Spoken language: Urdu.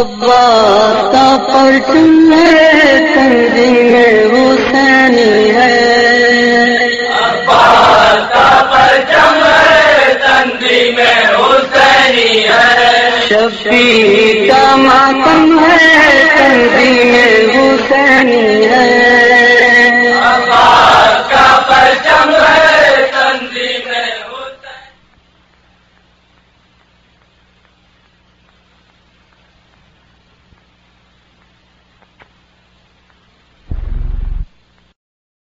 عباس کا پرچم ہے تنظیم حسینی ہے۔ عباس کا پرچم ہے تنظیم ہے۔ شفیع کا ماتم ہے۔